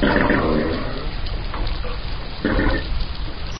Thank